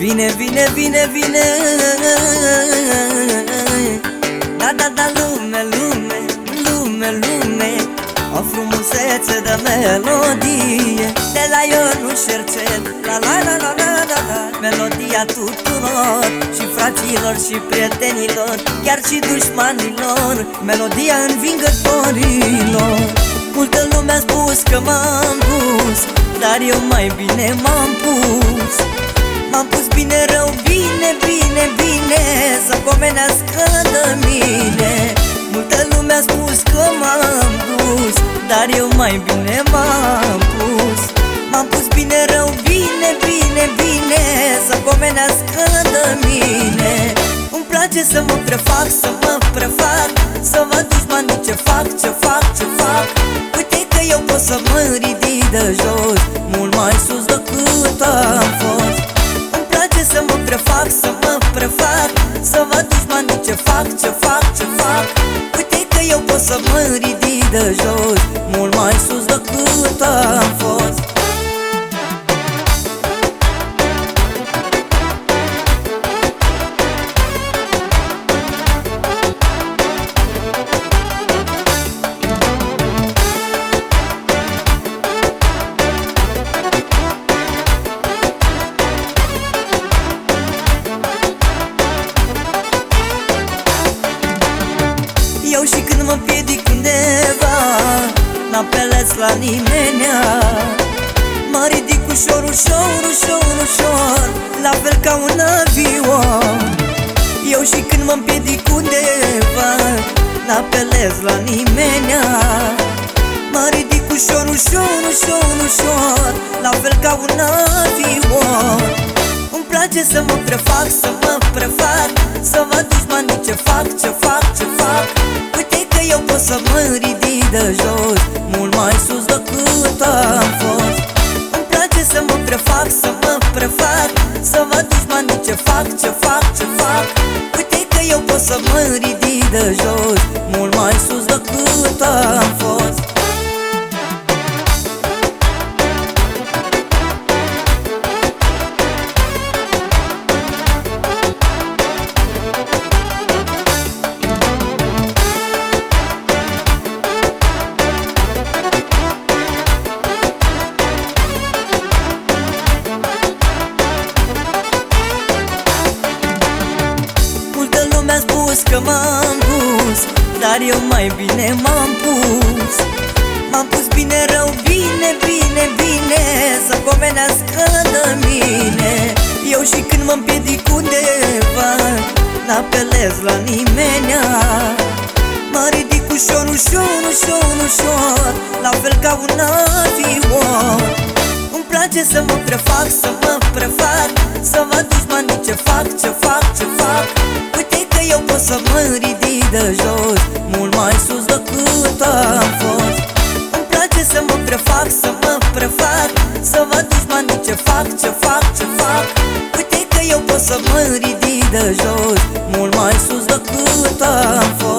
Vine, vine, vine, vine. Da, da, da, lume, lume, lume, lume. O frumusețe de melodie. De la Ionu Șercel La la la la la la la. Melodia tuturor Și fraților și prietenilor Chiar și dușmanilor. Melodia învingătorilor. Multă lume a spus că m-am pus Dar eu mai bine m-am pus M-am pus bine rău, bine, bine, bine Să pomenească de mine. Multă lume a spus că m-am dus Dar eu mai bine m-am pus. M-am pus bine rău, bine, bine, bine Să pomenească de mine. Îmi place să mă prefac, să mă prefac Să văd dușmanii ce fac, ce fac, ce fac. Uite că eu pot să mă ridic de jos Mult mai sus decât am ce fac, ce fac, ce fac? Uite că eu pot să mă ridic de jos mă piedic undeva N-apelez la nimenea Mă ridic ușor, ușor, ușor, ușor La fel ca un avion. Eu și când mă piedic undeva N-apelez la nimenea Mă ridic ușor, ușor, ușor, ușor La fel ca un avion. Îmi place să mă prefac, să mă prefac Să văd dușmanii ce fac, ce fac, ce fac. Uite că eu pot să mă ridic pus Dar eu mai bine m-am pus. M-am pus bine rău, bine, bine, bine Să pomenească de mine. Eu și când mă împiedic undeva N-apelez la nimenea Mă ridic ușor, ușor, ușor, ușor La fel ca un avion. Îmi place să mă prefac, să mă prefac Să văd dușmanii ce fac, ce fac, ce fac. Uite de jos Mult mai sus decât am fost. Îmi place să mă prefac, să mă prefac Să văd dușmanii ce fac, ce fac, ce fac. Uite că eu pot să mă ridic de jos Mult mai sus decât am fost.